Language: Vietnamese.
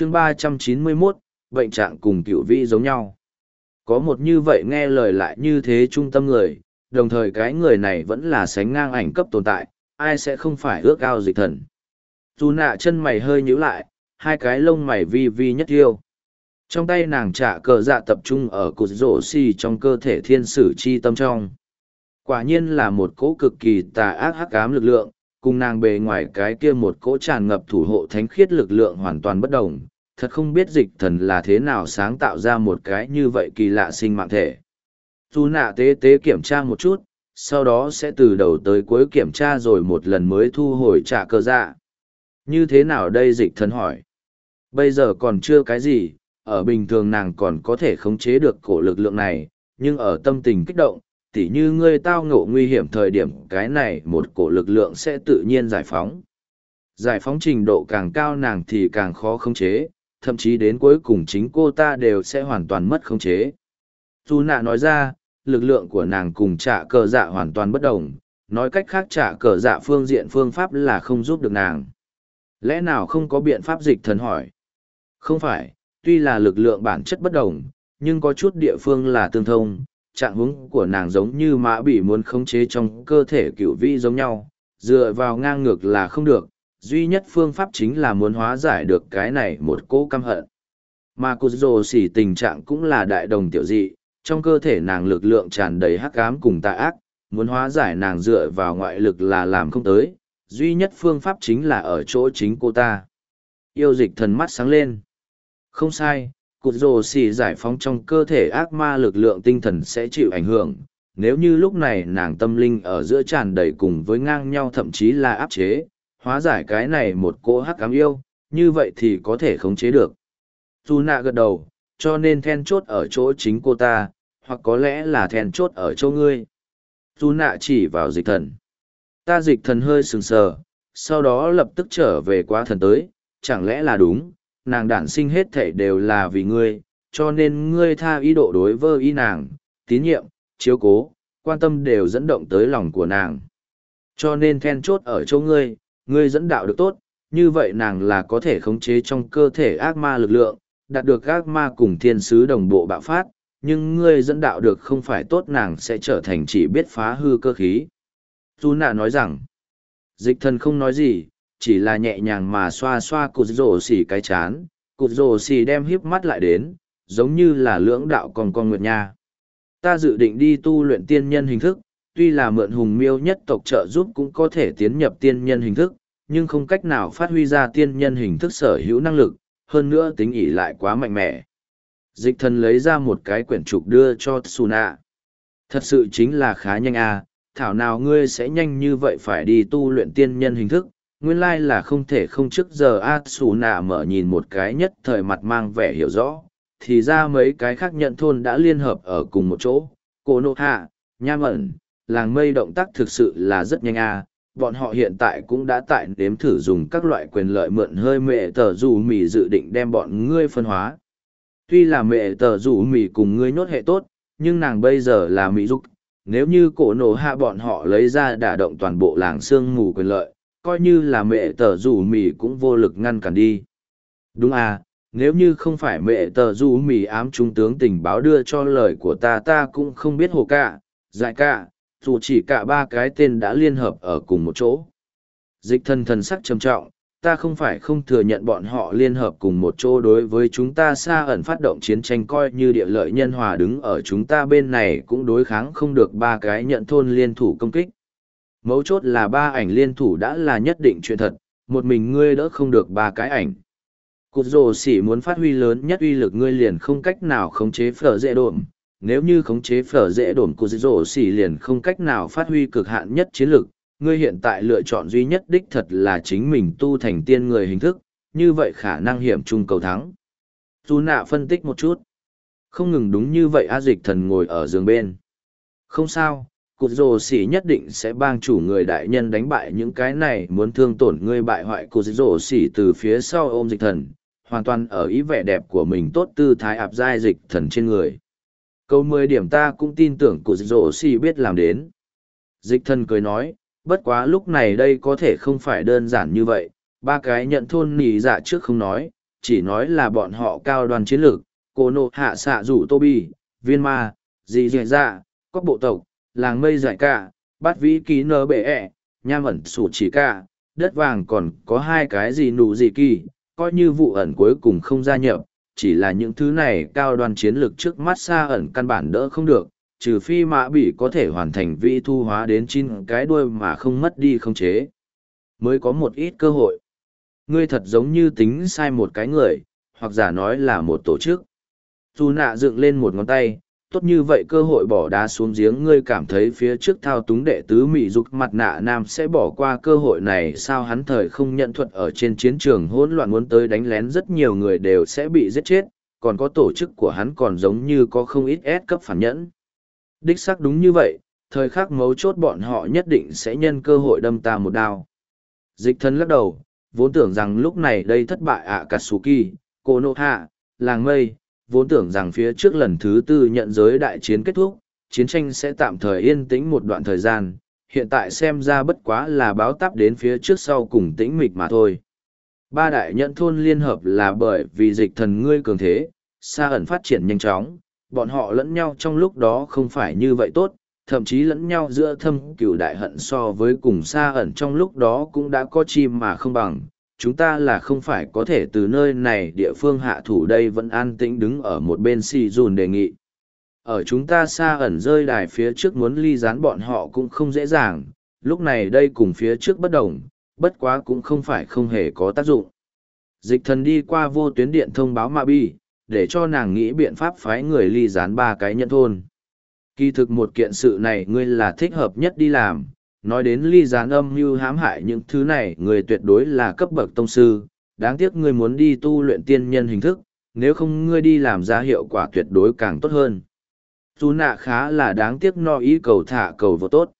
chương ba trăm chín mươi 391, bệnh trạng cùng cựu vĩ giống nhau. Có một như vậy nghe lời lại như thế trung tâm người, đồng thời cái người này vẫn là sánh ngang ảnh cấp tồn tại, ai sẽ không phải ước ao dịch thần. Dù nạ chân mày hơi nhíu lại, hai cái lông mày vi vi nhất yêu. Trong tay nàng trả cờ dạ tập trung ở cột rổ xì trong cơ thể thiên sử chi tâm trong. Quả nhiên là một cỗ cực kỳ tà ác hắc ám lực lượng, cùng nàng bề ngoài cái kia một cỗ tràn ngập thủ hộ thánh khiết lực lượng hoàn toàn bất đồng. Thật không biết dịch thần là thế nào sáng tạo ra một cái như vậy kỳ lạ sinh mạng thể. Thu nạ tế tế kiểm tra một chút, sau đó sẽ từ đầu tới cuối kiểm tra rồi một lần mới thu hồi trả cơ dạ. Như thế nào đây dịch thần hỏi? Bây giờ còn chưa cái gì, ở bình thường nàng còn có thể khống chế được cổ lực lượng này, nhưng ở tâm tình kích động, tỉ như ngươi tao ngộ nguy hiểm thời điểm cái này một cổ lực lượng sẽ tự nhiên giải phóng. Giải phóng trình độ càng cao nàng thì càng khó khống chế, thậm chí đến cuối cùng chính cô ta đều sẽ hoàn toàn mất khống chế. Dù nạ nói ra, lực lượng của nàng cùng trả cờ dạ hoàn toàn bất đồng, nói cách khác trả cờ dạ phương diện phương pháp là không giúp được nàng. Lẽ nào không có biện pháp dịch thần hỏi? Không phải, tuy là lực lượng bản chất bất đồng, nhưng có chút địa phương là tương thông, trạng hướng của nàng giống như mã bị muốn khống chế trong cơ thể cựu vi giống nhau, dựa vào ngang ngược là không được, duy nhất phương pháp chính là muốn hóa giải được cái này một cỗ căm hận. Mà cô dồ xỉ tình trạng cũng là đại đồng tiểu dị, trong cơ thể nàng lực lượng tràn đầy hắc ám cùng tà ác, muốn hóa giải nàng dựa vào ngoại lực là làm không tới, duy nhất phương pháp chính là ở chỗ chính cô ta. Yêu dịch thần mắt sáng lên. Không sai, cụt rồ xì giải phóng trong cơ thể ác ma lực lượng tinh thần sẽ chịu ảnh hưởng. Nếu như lúc này nàng tâm linh ở giữa tràn đầy cùng với ngang nhau thậm chí là áp chế, hóa giải cái này một cỗ hắc ám yêu, như vậy thì có thể khống chế được. Tu nạ gật đầu, cho nên then chốt ở chỗ chính cô ta, hoặc có lẽ là then chốt ở chỗ ngươi. Tu nạ chỉ vào dịch thần. Ta dịch thần hơi sừng sờ, sau đó lập tức trở về quá thần tới, chẳng lẽ là đúng, nàng đản sinh hết thảy đều là vì ngươi, cho nên ngươi tha ý độ đối với y nàng, tín nhiệm, chiếu cố, quan tâm đều dẫn động tới lòng của nàng. Cho nên then chốt ở chỗ ngươi, ngươi dẫn đạo được tốt, như vậy nàng là có thể khống chế trong cơ thể ác ma lực lượng, đạt được ác ma cùng thiên sứ đồng bộ bạo phát, nhưng ngươi dẫn đạo được không phải tốt nàng sẽ trở thành chỉ biết phá hư cơ khí. Tu nạ nói rằng, dịch thần không nói gì, chỉ là nhẹ nhàng mà xoa xoa cụt rổ xỉ cái chán, cụt rổ xỉ đem hiếp mắt lại đến, giống như là lưỡng đạo còn con nguyệt nha. Ta dự định đi tu luyện tiên nhân hình thức, tuy là mượn hùng miêu nhất tộc trợ giúp cũng có thể tiến nhập tiên nhân hình thức, nhưng không cách nào phát huy ra tiên nhân hình thức sở hữu năng lực, hơn nữa tính ỉ lại quá mạnh mẽ. Dịch thần lấy ra một cái quyển trục đưa cho Tsuna. Thật sự chính là khá nhanh à, thảo nào ngươi sẽ nhanh như vậy phải đi tu luyện tiên nhân hình thức, nguyên lai là không thể không trước giờ a xù nạ mở nhìn một cái nhất thời mặt mang vẻ hiểu rõ thì ra mấy cái khác nhận thôn đã liên hợp ở cùng một chỗ cô nô hạ nham ẩn làng mây động tác thực sự là rất nhanh a. Bọn họ hiện tại cũng đã tại nếm thử dùng các loại quyền lợi mượn hơi mẹ tờ dù mì dự định đem bọn ngươi phân hóa. Tuy là mẹ tờ dù mì cùng ngươi nhốt hệ tốt nhưng nàng bây giờ là mỹ dục. Nếu như cổ nổ hạ bọn họ lấy ra đả động toàn bộ làng sương mù quyền lợi coi như là mẹ tờ rủ mì cũng vô lực ngăn cản đi. Đúng à, nếu như không phải mẹ tờ rủ mì ám trung tướng tình báo đưa cho lời của ta ta cũng không biết hồ cả, dại cả, dù chỉ cả ba cái tên đã liên hợp ở cùng một chỗ. Dịch thần thần sắc trầm trọng, ta không phải không thừa nhận bọn họ liên hợp cùng một chỗ đối với chúng ta xa ẩn phát động chiến tranh coi như địa lợi nhân hòa đứng ở chúng ta bên này cũng đối kháng không được ba cái nhận thôn liên thủ công kích. Mấu chốt là ba ảnh liên thủ đã là nhất định chuyện thật, một mình ngươi đỡ không được ba cái ảnh. Cụt rồ sỉ muốn phát huy lớn nhất uy lực ngươi liền không cách nào khống chế phở dễ đổm. Nếu như khống chế phở dễ đổn của rồ xỉ liền không cách nào phát huy cực hạn nhất chiến lực, ngươi hiện tại lựa chọn duy nhất đích thật là chính mình tu thành tiên người hình thức, như vậy khả năng hiểm chung cầu thắng. Tu nạ phân tích một chút. Không ngừng đúng như vậy A dịch thần ngồi ở giường bên. Không sao, cụt rồ xỉ nhất định sẽ bang chủ người đại nhân đánh bại những cái này muốn thương tổn ngươi bại hoại cụt rồ xỉ từ phía sau ôm dịch thần hoàn toàn ở ý vẻ đẹp của mình tốt tư thái áp giai dịch thần trên người câu mười điểm ta cũng tin tưởng cụt rổ xì biết làm đến. Dịch thần cười nói bất quá lúc này đây có thể không phải đơn giản như vậy. Ba cái nhận thôn nỉ dạ trước không nói chỉ nói là bọn họ cao đoàn chiến lược, cô nộ hạ xạ rủ tô bi, viên ma, dì dì dạ, các bộ tộc, làng mây giải ca, bát vĩ ký nơ bệ ẹ, nham ẩn sủ chỉ ca, đất vàng còn có hai cái gì nụ gì kỳ, coi như vụ ẩn cuối cùng không gia nhập, chỉ là những thứ này cao đoàn chiến lược trước mắt xa ẩn căn bản đỡ không được, trừ phi mã bị có thể hoàn thành vị thu hóa đến chín cái đuôi mà không mất đi không chế. Mới có một ít cơ hội. Ngươi thật giống như tính sai một cái người, hoặc giả nói là một tổ chức. Tu nạ dựng lên một ngón tay, tốt như vậy cơ hội bỏ đá xuống giếng, ngươi cảm thấy phía trước thao túng đệ tứ mỹ dục mặt nạ nam sẽ bỏ qua cơ hội này sao? Hắn thời không nhận thuật ở trên chiến trường hỗn loạn muốn tới đánh lén rất nhiều người đều sẽ bị giết chết, còn có tổ chức của hắn còn giống như có không ít ép cấp phản nhẫn. Đích xác đúng như vậy, thời khắc mấu chốt bọn họ nhất định sẽ nhân cơ hội đâm ta một đao. Dịch thân lắc đầu, vốn tưởng rằng lúc này đây thất bại ạ katsuki cô nô hạ làng mây vốn tưởng rằng phía trước lần thứ tư nhận giới đại chiến kết thúc, chiến tranh sẽ tạm thời yên tĩnh một đoạn thời gian, hiện tại xem ra bất quá là báo táp đến phía trước sau cùng tĩnh mịch mà thôi. Ba đại nhận thôn liên hợp là bởi vì dịch thần ngươi cường thế, xa ẩn phát triển nhanh chóng, bọn họ lẫn nhau trong lúc đó không phải như vậy tốt, thậm chí lẫn nhau giữa thâm cửu đại hận so với cùng xa ẩn trong lúc đó cũng đã có chim mà không bằng, chúng ta là không phải có thể từ nơi này địa phương hạ thủ đây vẫn an tĩnh đứng ở một bên xì dùn đề nghị. Ở chúng ta xa ẩn rơi đài phía trước muốn ly gián bọn họ cũng không dễ dàng, lúc này đây cùng phía trước bất đồng, bất quá cũng không phải không hề có tác dụng. Dịch thần đi qua vô tuyến điện thông báo ma Bi, để cho nàng nghĩ biện pháp phái người ly gián ba cái nhân thôn. Kỳ thực một kiện sự này ngươi là thích hợp nhất đi làm, nói đến ly gián âm mưu hãm hại những thứ này, người tuyệt đối là cấp bậc tông sư. Đáng tiếc ngươi muốn đi tu luyện tiên nhân hình thức, nếu không ngươi đi làm ra hiệu quả tuyệt đối càng tốt hơn. Dù nạ khá là đáng tiếc no ý cầu thả cầu vô tốt.